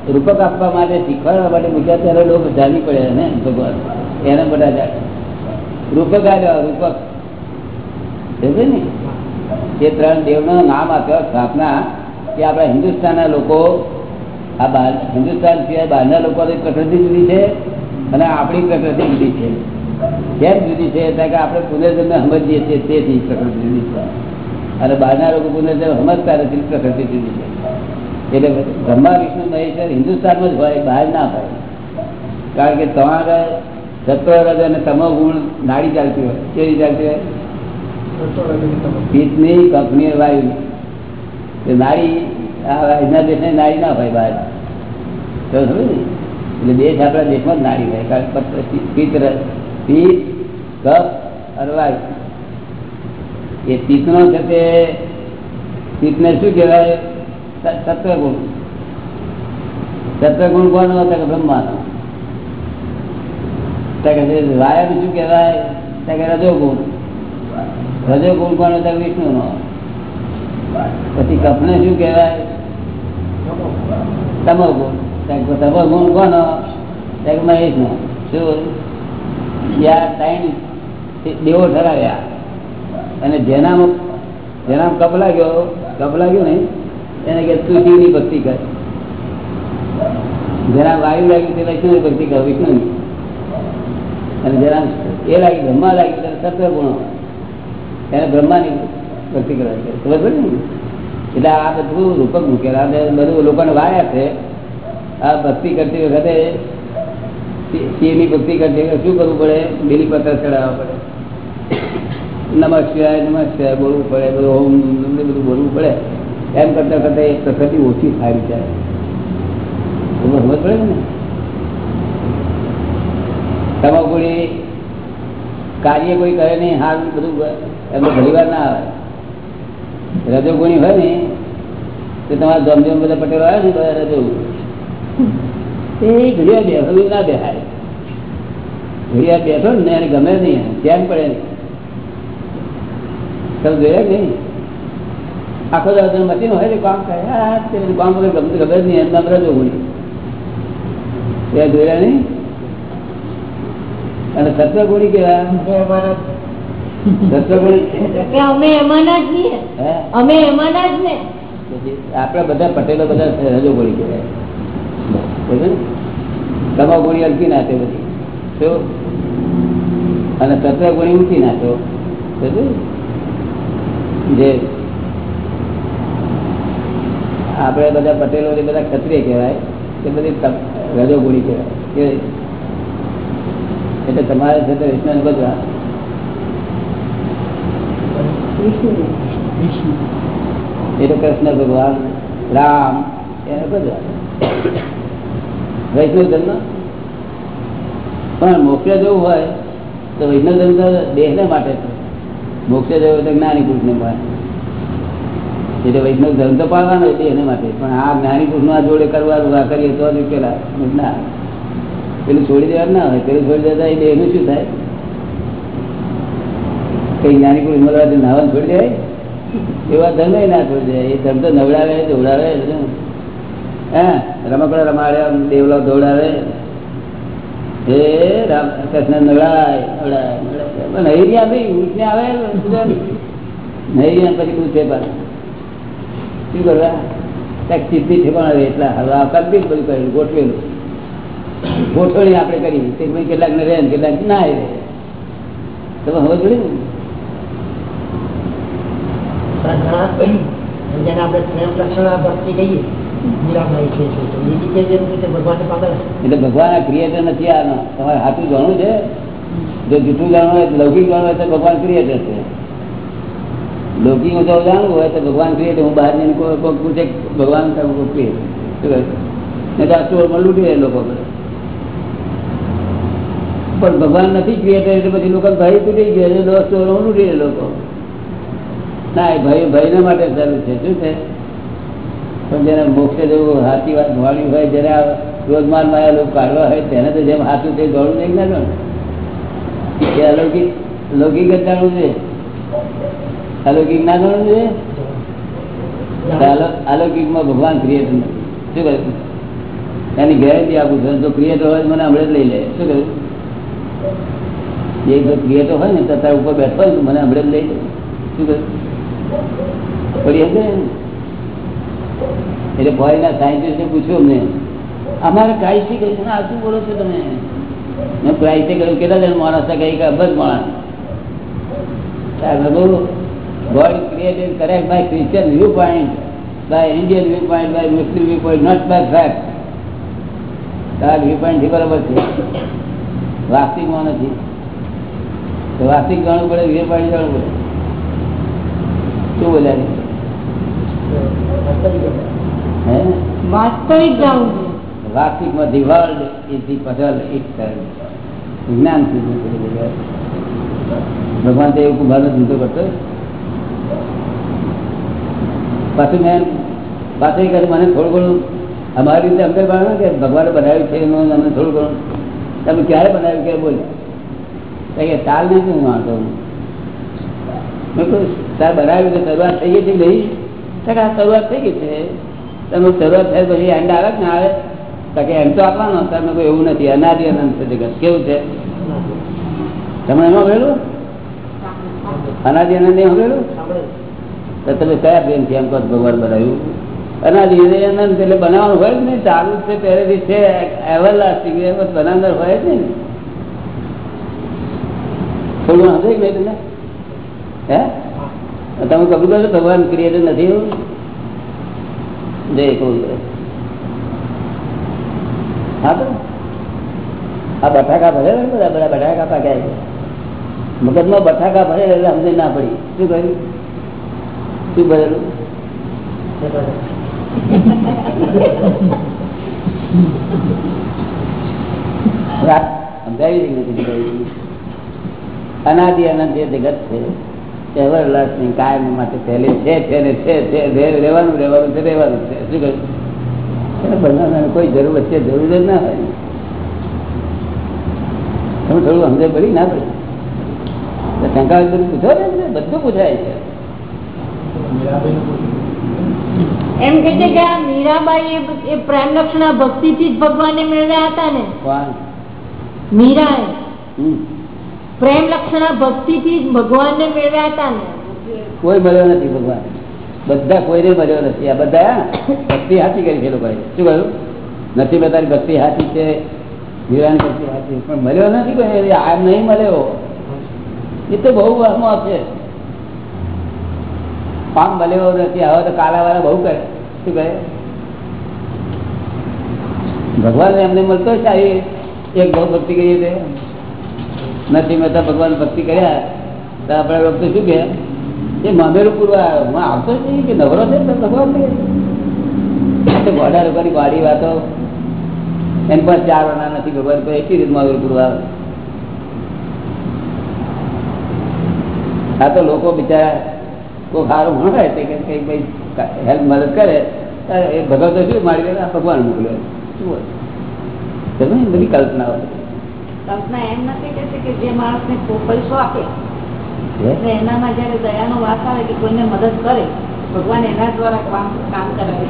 A: રૂપક આપવા માટે શીખવાડવા માટે મૂક્યા ત્યારે લોકો જાણી પડે ને ભગવાન. એને બધા જાય રૂપક આવ્યા રૂપક. ને? એ ત્રણ દેવનું નામ આપ્યા સ્થાપના કે આપણા હિન્દુસ્તાનના લોકો આ બહાર હિન્દુસ્તાન સિવાય બહારના લોકોની પ્રકૃતિ જુદી છે અને આપણી પ્રકૃતિ જુદી છે. કેમ જુદી છે? એટલે કે આપણે પુનર્જન્મ સમજીએ છીએ તેથી પ્રકૃતિ જુદી છે. અને બહારના લોકો પુનર્જન્મ સમજતા નથી પ્રકૃતિ જુદી છે. એટલે બ્રહ્મા વિષ્ણુ મહેશ્વર હિન્દુસ્તાનમાં જ હોય બહાર ના હોય. કારણ કે તમારે સત્વરજ અને તમો ગુણ નાડી ચાલતી હોય કેવી ચાલતી હોય? પિત્તની કંપની વાયુ નાળી નાડી એના દેશને નાડી ના હોય બહાર? એટલે દેશ આપણા દેશમાં જ નાડી હોય. કારણ કે પત- પિત્ત કપ વાયુ એ પિત્તનો છે તે પિત્તને શું કહેવાય? સત્વગુણ સત્વગુણ કોનો હતા કે બ્રહ્માનો. વાયુ શું કહેવાય? ત્યાં કે રજોગુણ. રજોગુણ કોનો હતા વિષ્ણુ નો પછી કપને શું કહેવાય? તમોગુણ તમોગુણ. કોનો? તો કે મહેશ નો. શું? ત્રણ દેવો ઠરાવ્યા. અને જેનામાં જેનામાં કપ લાગ્યો કપ લાગ્યો ને એને કે તું શિવની ભક્તિ કર. જેના વાયુ લાગ્યું તે વૈષ્ણવની ભક્તિ કર, વિષ્ણુની. અને જેના એ લાગી બ્રહ્મા લાગ્યું ત્યારે સત્વ ગુણો એને બ્રહ્માની ભક્તિ કરવા ખબર ને? એટલે આ બધું રૂપક મૂકેલા. બધું લોકોને વાયા છે. આ ભક્તિ કરતી વખતે સિંહની ભક્તિ કરતી વખતે શું કરવું પડે? બિલીપત્ર ચડાવવા પડે. નમઃ શિવાય નમઃ શિવાય બોલવું પડે, બધું ઓમ બધું બોલવું પડે. એમ કરતા કરતા એ પ્રકૃતિ ઓછી વિચારે એમાં સમજ પડે ને તમાકુડી કાર્ય કોઈ કરે નહીં, હાલ બધું એમને ઘણી વાર ના આવે. રજો રજોગુણી હોય ને, તો તમારા જમજમ બધા પટેલો આવે ને બધા રજો એ ઘડી વાર ના બેહાય. ઘડિયા બેઠો ને એને ગમે નહીં ધ્યાન પડે નહીં. તમે જોયા નહીં? આખો દાડો મશીન હોય ને કામ કરે હા તે બધું કામ વગર ગમતું જ નહીં એમના જોયા નહીં? અને સત્વગુણી કેવા આપણા બધા પટેલો બધા રજો ગોળી કહેવાય? તમા ગુણી અલકી નાખે બધી. અને તત્વ ગુણી ઊંચી નાખો જે. આપણે બધા પટેલો જે બધા ક્ષત્રિય કહેવાય તે બધી રજો ગુણી કહેવાય. કે- એટલે તમારે છે તો વિષ્ણુ બધા એ તો કૃષ્ણ ભગવાન, રામ એને બધા વૈષ્ણવ ધર્મ? પણ મોક્ષ જવું હોય તો વૈષ્ણવ ધર્મ તો દેહને માટે છે. મોક્ષ જવું તો જ્ઞાની પુરુષને માટે. એટલે વૈષ્ણવ ધર્મ તો પાડવાનો હોય દેહને માટે. પણ આ જ્ઞાની પુરુષનું આ જોડે કરવાનું, આ કરીએ તો પેલા ના. પેલું છોડી દેવાનું ના હોય. પેલું છોડી દેતા એ દેહનું શું થાય? કઈ જ્ઞાની પુરુષ મળવા નાવાનું છોડી દેવાય? એવા ધર્મ ના છોડી જાય એ ધર્મ તો નવડાવે. હે રમકડા રમાડ્યા દેવલો દોડાવે. હે રામ, કૃષ્ણ નડાય નડાય ભાઈ ઊંટને આવે નહીં પછી પૂછે પણ. શું કરવા? કાંઈક સિદ્ધિ છે પણ એટલા કરેલું, ગોઠવેલું. ગોઠવણી આપણે કરી તે ભાઈ કેટલાક ને રહે ને કેટલાક ના રહે. તમે હવે જોયું
E: આપણે પ્રેમ લક્ષણ કહીએ.
A: એટલે ભગવાન ક્રિએટર નથી આનો તમારે સાચું જાણવું છે? જો જૂઠું જાણવું હોય, લૌકિક જાણવું હોય, તો ભગવાન ક્રિએટર છે લૌકિક જો જાણવું હોય, તો ભગવાન ક્રિએટર હું બહાર જઈને કોઈ પૂછે ભગવાન ક્રિએટર નહીં લોકો પણ ભગવાન નથી ક્રિએટર એટલે પછી લોકો ભય તૂટી ગયો સ્ટોરમાં લૂંટી લોકો. ના, એ ભય, ભયના માટે સારું છે. શું છે? પણ જેને મોક્ષે જવું સાચી વાત ભણી હોય, જેને આ ક્રોધમાનમાં લોકો કાઢવા હોય, તેને તો જેમ સાચું તે દોડવું નહીં ના અલૌકિક લૌકિક જ જાણવું છે અલૌકિક ના ગણવું છે અલૌકિકમાં ભગવાન ક્રિએટર શું કહ્યું એની ગેરંટી આપું છું. જો ક્રિએટર હોય મને હમણાં જ લઈ લે. શું કહ્યું જે જો ક્રિએટર હોય ને, તો તારા ઉપર બેઠો હોય મને હમણાં જ લઈ લે. શું કહ્યું પડી હશે? એટલે બોયના સાયન્ટિસ્ટને પૂછ્યું અમને અમારે ક્રાઇસ્ટે કહ્યું આ શું બોલો છો તમે? મેં ક્રાઇસ્ટે કહ્યું કેટલા જણ માણસ કઈ કે અબજ માણસ. created view Indian viewpoint, by Muslim viewpoint, not by fact. તારા viewpoint થી બરાબર છે. વાસ્તવિકમાં નથી. તો જાણવું પડે viewpoint જાણવું પડે. શું બોલ્યા
C: વાસ્તવિક જાણવું છે
A: વાસ્તવિકમાં the world is the puzzle it વિજ્ઞાન ભગવાન તો એવું કુંભારનો ધંધો કરતો પાછું મેં પાછું કહે મને થોડું ઘણું અમારી રીતે અમને બનાવ્યું કે ભગવાને બનાવ્યું છે એનું અમને થોડું ઘણું તમે ક્યારે બનાવ્યું કે બોલ્યા તો કે ચાલ નહીં હું વાંધો મેં કહ્યું તાર બનાવ્યું છે શરૂઆત થઈ ગઈ છે કે નહીં તો કે આ શરૂઆત થઈ ગઈ છે. તમે શરૂઆત થાય પછી એન્ડ આવે ને આવે? કે એમ તો આપવાનો તમે કોઈ એવું નથી. અનાદિ અનંત જગત. કેવું છે? તમે એમાં ગયેલું અનાદિ અનંત એમાં ગયેલું તો તમે કયા પ્રેમથી એમ કહો ભગવાન બનાવ્યું? અનાદિ અનંત એટલે બનાવવાનું હોય જ નહીં. ચાલુ છે, પહેલેથી છે. એવર લાસ્ટિંગ બનાવનાર હોય જ નહીં. થોડું સમજે કે નહીં તમને? હે? તમે કબૂલ કરો છો ભગવાન ક્રિએટર નથી એવું જય કબૂલ કરો હા તો આ બટાકા ભરે ને બધા બધા બટાકા પાક્યા છે મગજમાં બટાકા ભરે એટલે સમજણ ના પડી શું કહ્યું શું ભરેલું વાત સમજાવી રહી નથી સમજાવી. અનાદિ અનંત જે જગત છે તે લાસ્ટિંગ કાયમ માટે પહેલી છે છે ને છે છે રહેવાનું રહેવાનું છે રહેવાનું છે. શું કહ્યું? બનાવવાની કોઈ જરૂર વચ્ચે જરૂર જ ના હોય. તમે થોડું સમજે પડી ના પડી શંકા બધું પૂછો ને બધું પૂછાય છે.
C: એમ કે છે કે મીરાબાઈ એ- પ્રેમ લક્ષણા ભક્તિ થી જ ભગવાનને મેળવ્યા હતા ને?
A: મીરા.
C: પ્રેમ લક્ષણા ભક્તિ થી ભગવાન ને મેળવ્યા હતા ને?
A: કોઈ મળ્યો નથી ભગવાન. બધા કોઈને મળ્યો નથી. આ બધા ભક્તિ હાથી કરી છે લોકોએ. શું કહ્યું? નથી બધાની ભક્તિ હાથી છે વિરાન ભક્તિ હાથી. પણ મળ્યો નથી કોઈ? આ નહીં મળ્યો. એ તો બહુ વહમો છે. આમ મળ્યો નથી. હવે તો કાલાવાળા બહુ કરે. શું કહે? ભગવાન એમને મળતો છે. એક બહુ ભક્તિ કરીએ તે નથી મહેતા ભગવાન ભક્તિ કર્યા તો આપણે લોકો શું કે એ મામેરું પૂરવા આવતો જ નહીં કે નવરો છે? તો ભગવાન ગોડા લોકોની વાડી વાતો. એમ પણ ચાર વાના નથી ભગવાન કોઈ એકી રીત મામેરું પૂરવા આવે. આ તો લોકો બિચારા કોઈ સારું ભણાય તે કે કંઈક ભાઈ હેલ્પ મદદ કરે એ ભગવાન તો શું મારી ભગવાન મોકલ્યો. શું હોય? બધી
B: કલ્પના એમ નથી કહેતી કે જે માણસને પૈસો આપે એનામાં જયારે દયાનો વાસ આવે કે કોઈને મદદ કરે ભગવાન એના દ્વારા કામ કામ કરાવે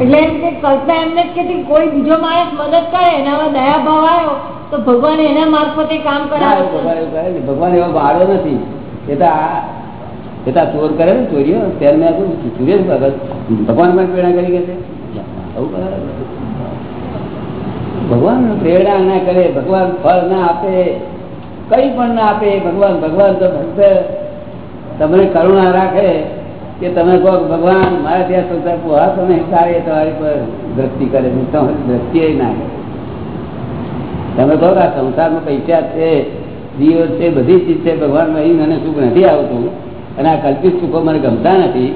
C: એટલે એમ કે કલ્પના એમને જ કહેતી કોઈ બીજો માણસ મદદ કરે એનામાં દયા ભાવ આવ્યો તો ભગવાન એના મારફતે કામ કરાવે.
A: ભગવાન એવું ભગવાન એવો વાળો નથી. એ તો એ તો ચોર કરે ને ચોરીઓ ત્યારે મેં? ભગવાન પણ પ્રેરણા કરી કે છે? આવું કરે. ભગવાન પ્રેરણા ના કરે, ભગવાન ફળ ના આપે, કઈ પણ ના આપે, ભગવાન ભગવાન તો ભક્ત તમને કરુણા રાખે કે તમે કહો ભગવાન મારા ત્યાં સંસાર પોહા તમે સારી તમારી પર દ્રષ્ટિ કરે છે દ્રષ્ટિ ના તમે કહો કે આ સંસારમાં પૈસા છે, દીવો છે, બધી ચીજ છે ભગવાનમાં અહીં મને સુખ નથી આવતું અને આ કલ્પિત સુખો મને ગમતા નથી,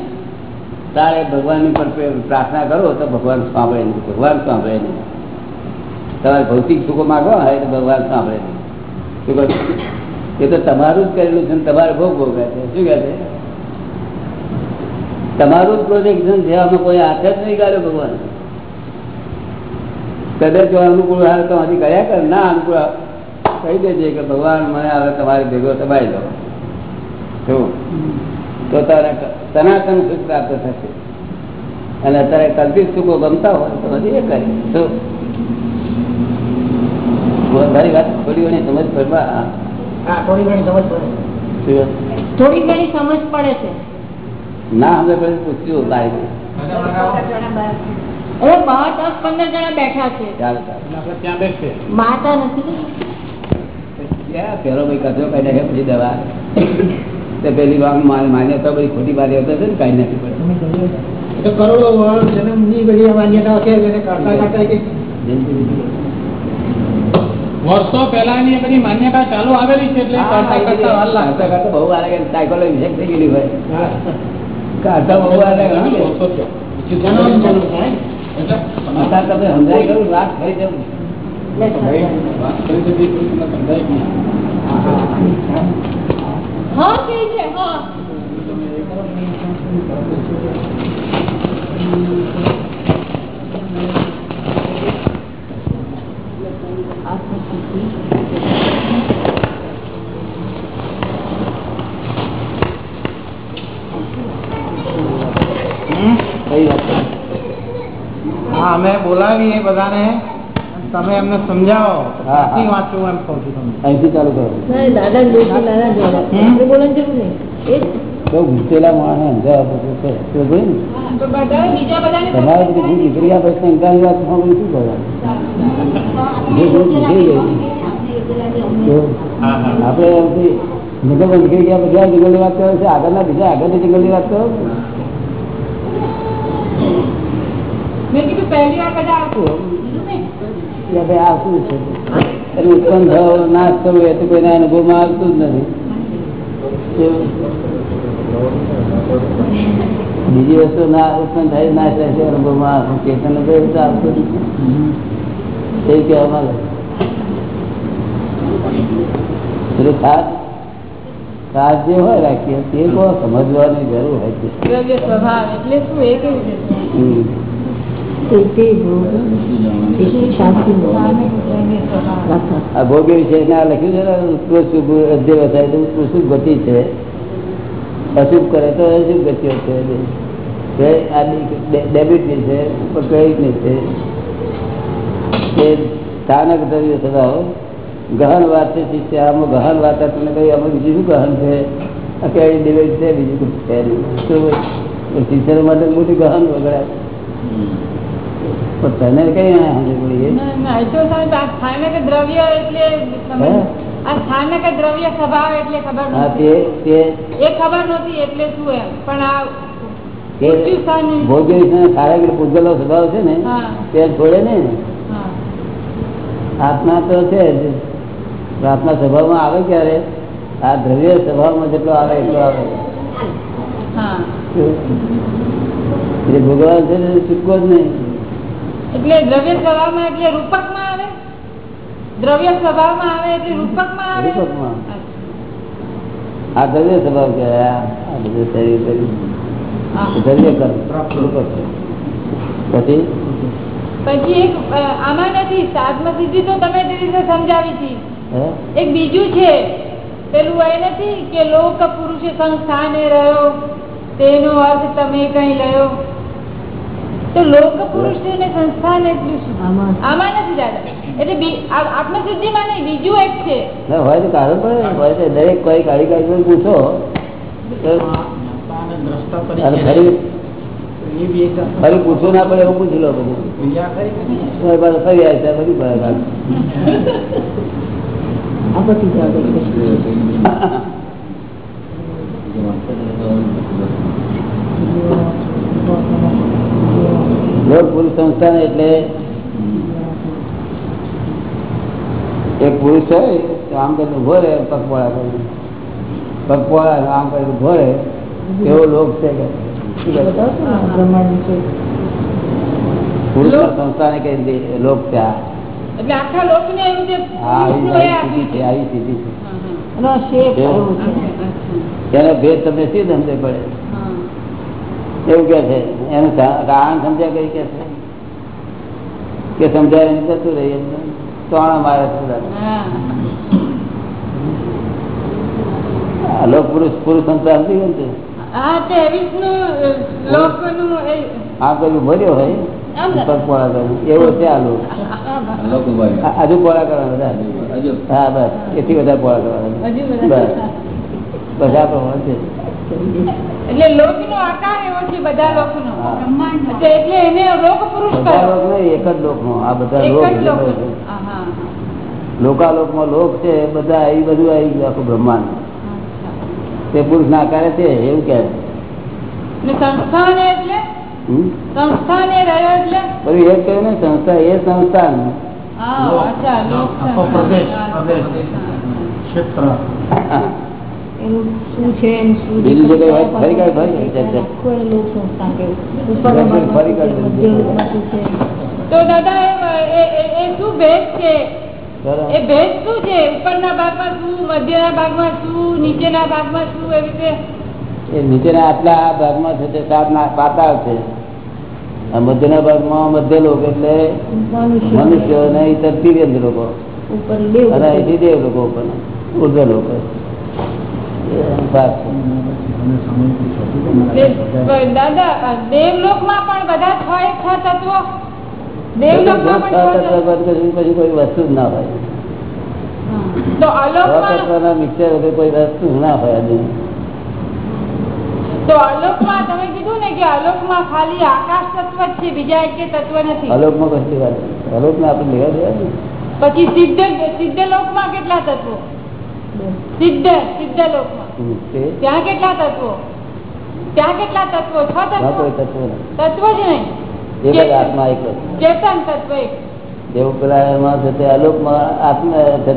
A: તારે ભગવાનની પર, પ્રાર્થના કરો તો ભગવાન સાંભળે નહીં, ભગવાન સાંભળે નહીં. તમારે ભૌતિક સુખો માગો હોય તો ભગવાન સાંભળે એ તો તમારું જ કરેલું છે તમારે ભોગ ભોગવે શું કહે છે? તમારું જ પ્રોજેક્શન છે આમાં કોઈ હાથ જ નહીં કાઢ્યો ભગવાન. કદાચ અનુકૂળ હાલ તો હજી કર્યા કર. ના અનુકૂળ કહી દેજે કે ભગવાન મને હવે તમારે ભેગો દબાઈ દો શું? તો તારે સનાતન સુખ પ્રાપ્ત થશે. અને અત્યારે કલ્પિત સુખો ગમતા હોય તો હજી એ કરે. શું? મારી વાત થોડી ઘણી સમજ પડવા
E: થોડી ઘણી સમજ પડે.
C: થોડી ઘણી સમજ પડે છે.
A: ના અમે પછી પૂછ્યું
C: દસ પંદર જણા બેઠા છે. માતા નથી.
A: પેલો ભાઈ કચરો કાઢી નાખે પછી દવા. તે પેલી વાત માન્યતા બધી ખોટી માન્યતા છે ને કાઢી નાખવી પડે.
E: તો કરોડો વર્ષ જન્મની બધી માન્યતાઓ છે જેને કાઢતા કાઢતા એક એક
A: જયંતિ દીદી.
D: વર્ષો પહેલાની બધી માન્યતા ચાલુ આવેલી છે એટલે કરતા કરતા વાર લાગે.
A: કાઢતા કાઢતા બહુ વાર લાગે સાયકોલોજી ઇફેક્ટ થઈ ગયેલી હોય. બહુ વાર લાગે તમે સમજાય કરું વાત થઈ જવું
D: કે
C: છે હા
A: કઈ વાત છે?
F: હા અમે બોલાવીએ બધાને. તમે એમને સમજાવો. સાચી વાંચું એમ કહું છું તમને
A: અહીંથી ચાલુ કરો.
C: દાદા આપણે જરૂર નહીં. એ
A: ગુસ્સેલા માણસ સમજાવવા તમારે બધી નીકળી ગયા પછી વાત શું કરવાનું જે. આપણે નીકળી ગયા બધા જંગલની વાત કરે છે આગળના બીજા આગળની જંગલની વાત કરો આ શું છે ઉત્પન્ન થવો નાશ થવો એ તો કોઈના અનુભવમાં આવતું જ નથી બીજી વસ્તુ ના ઉત્પન્ન થાય ના થાય છે, અનુભવમાં ચેતન આવતું નથી. તે કહેવામાં આવે. પેલું ખાસ ખાસ જે હોય રાખીએ તે બહુ સમજવાની જરૂર હોય છે
F: સ્વભાવ એટલે શું? એ કેવી રીતે
A: હમ. આ વિશે લખ્યું છે ને ઉત્કૃષ્ટ અધ્યવસાય ઉત્કૃષ્ટ ગતિ છે. અશુભ કરે તો અશુભ ગતિઓ છે. ડેબિટની છે ઉપર ક્રેડિટની છે. તે સ્થાનક દ્રવ્ય સ્વભાવ ગહન વાત છે શિષ્ય આમાં ગહન વાત તમને કહ્યું આમાં બીજું શું ગહન છે? અત્યારે ક્રેડિટ છે બીજું કશું છે નહીં. શિષ્ય માટે મોટી ગહન વગડાય. તને કઈ ના એ?
F: દ્રવ્ય એટલે સ્થાનક દ્રવ્ય સ્વભાવ એટલે ખબર નથી. એ ખબર એટલે શું એમ? પણ આ
A: ભોગ્ય સારા પૂજગલો સ્વભાવ છે ને તે છોડે ને? આત્મા તો છે જ. આત્મા સ્વભાવમાં આવે ક્યારે? આ દ્રવ્ય સ્વભાવમાં જેટલો આવે એટલો આવે. એટલે ભગવાન છે ચૂકવો જ નહીં.
F: એટલે દ્રવ્ય સ્વભાવમાં એટલે રૂપકમાં આવે? દ્રવ્ય સ્વભાવમાં આવે એટલે રૂપકમાં આવે?
A: રૂપકમાં. આ દ્રવ્ય સ્વભાવ કહેવાય. આ બધું શરીર કર્યું. દ્રવ્ય કર્મ. રૂપક છે. પછી?
F: પછી એક આમાં નથી સાધમાં સિદ્ધિ તો તમે તે રીતે સમજાવી હતી. એક બીજું છે પેલું એ નથી કે લોક પુરુષ સંસ્થાને રહ્યો તેનો અર્થ તમે કઈ લયો તો લોક પુરુષ ને સંસ્થાન એટલું શું? આમાં નથી. દાદા. એટલે બી- આ- આત્મસિદ્ધિમાં નહીં બીજું એક છે.
A: ના હોય તો કારણ પડે હોય તો દરેક કોઈ કાળી કાઢી પૂછો. અને ફરી ફરી પૂછવું ના પડે એવું પૂછી લો બધું
D: ખરી?
A: ફરી પાછું ફરી આવે ત્યારે બધું પુરુષ સંસ્થાન એટલે એક પુરુષ હોય આમ કરીને ઊભો રહે પગપોળા કરીને પગપોળા આમ કરીને ઊભો રહે એવો લોક છે કે? પુરુષ લોક
F: એટલે આખા એવું છે
A: આવી
F: પુરુષનું એ
A: આવી
F: આપ્યું
A: સ્થિતિ
F: છે.
A: છે આવી સ્થિતિ છે.
F: હા, હા.
A: એનો ભેદ તમને શું સમજે પડે? એવું કે છે. એનું કારણ સમજ્યા કઈ કે છે? કે સમજાય એમ જતું રહી એમ તોણા મારે. લોક પુરુષ પુરુષ સંસ્થા સમજી ગયું આ ભર્યો હોય?
F: ને?
A: એવો છે લોક? આ- હજુ પોળા કરવાના હા બસ. એથી વધારે પોળા કરવાના. બસ
F: બધા
A: બસ. આ છે.
F: એટલે લોકનો આકાર એવો છે બધા લોકનો.
A: હા.
F: એટલે એટલે એને લોક પુરુષ
A: બધા લોક નહીં એક જ લોકનો. આ બધા લોક. લોકાલોકમાં લોક છે બધા એ બધું આવી ગયું આખું બ્રહ્માંડ. તે પુરુષના આકારે છે એવું કે
F: ને સંસ્થાન એટલે સંસ્થાન એ રહ્યો એટલે
A: પછી એ કહ્યું ને સંસ્થા એ સંસ્થાન
F: હા
D: લોક.
F: અચ્છા લોક
D: આખો
F: સંસ્થાન.
D: પ્રદેશ,
F: હા,
D: પ્રદેશ.
F: હા.
D: ક્ષેત્ર
F: એનું શું છે એનું શું
A: બીજું જે કઈ હોય ફરી કાઢ ફરી કાઢ જટ જટ. ફરી કાઢ
F: તો દાદા એ- એ- એ- એ શું ભેદ છે
A: બરાબર.
F: એ ભેદ શું છે? ઉપરના ભાગમાં શું મધ્યના ભાગમાં શું નીચેના ભાગમાં શું એવી રીતે?
A: એ નીચેના આટલા આ ભાગમાં છે તે સાત ના પાતાળ છે. મધ્યના ભાગમાં મધ્ય લોકો એટલે મનુષ્ય. અને ઇતર દિવ્ય લોકો. અને અહીંથી દેવ લોકો ઉપર. ઉર્ધ્વ લોકો. દાદા દેવલોક છે.
F: દે- દાદા દેવલોકમાં પણ બધા છ એક છ તત્વો? દેવલોકમાં પણ છ તત્વો.
A: પછી પછી કોઈ વસ્તુ જ ના હોય
F: તો અલોકમાં
A: તત્વના મિક્સર વગર કોઈ વસ્તુ ના હોય આ દુનિયામાં.
F: તો અલોકમાં તમે કીધું ને કે અલોકમાં ખાલી આકાશ તત્વ જ છે બીજા એક તત્વ નથી
A: અલોકમાં કશી વાત નથી. અલોકમાં આપણે લેવા દેવા નથી.
F: પછી સિદ્ધ સિદ્ધ લોકમાં કેટલા તત્વો? સિદ્ધ સિદ્ધ લોકમાં.
A: હમ, તે
F: ત્યાં કેટલા તત્વો? ત્યાં કેટલા તત્વો? છ
A: ત્યાં
F: તત્વો?
A: કોઈ તત્વ નથી
F: તત્વ જ નહીં.
A: એક જ આત્મા એક
F: ચેતન તત્વ એક.
A: જેવું પેલા એમાં છે તે અલોકમાં આત્મા છે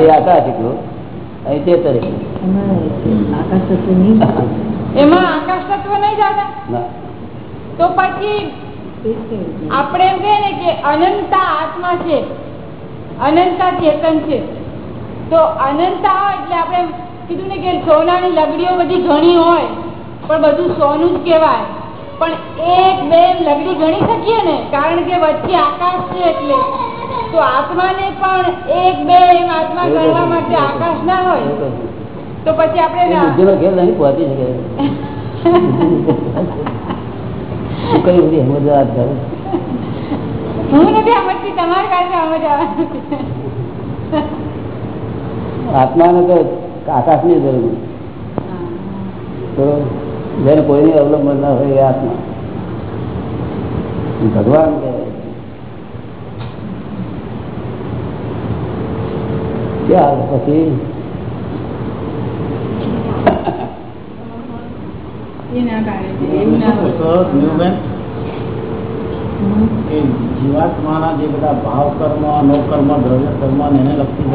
A: એ આકાશ એકલું અહીં ચેતન એકલું.
F: એમાં આકાશ તત્વ નહીં દાદા તો પછી આપણે એમ કહીએ ને કે અનંતા આત્મા છે. અનંતા ચેતન છે. તો અનંતા હોય એટલે આપણે કીધું ને કે સોનાની લગડીઓ બધી ઘણી હોય પણ બધું સોનું જ કહેવાય. પણ એક બે લગડી ગણી શકીએ ને? કારણ કે વચ્ચે આકાશ છે એટલે. તો આત્માને પણ એક બે એમ આત્મા ગણવા માટે આકાશ ના હોય. તો પછી આપણે
A: બુદ્ધિનો ખેલ નહીં પહોંચી શકે. કઈ બધી હિંમત હાથ
F: હું નથી સમજતી તમારી પાસે સમજ આવે
A: આત્માને તો આકાશની જરૂર. નથી. જેને કોઈની અવલંબન ના હોય એ આત્મા. ભગવાન ત્યાર પછી?
D: જીવાત્માના જે બધા ભાવ કર્મ અનુકર્મ દ્રવ્ય કર્મ ને એને લગતી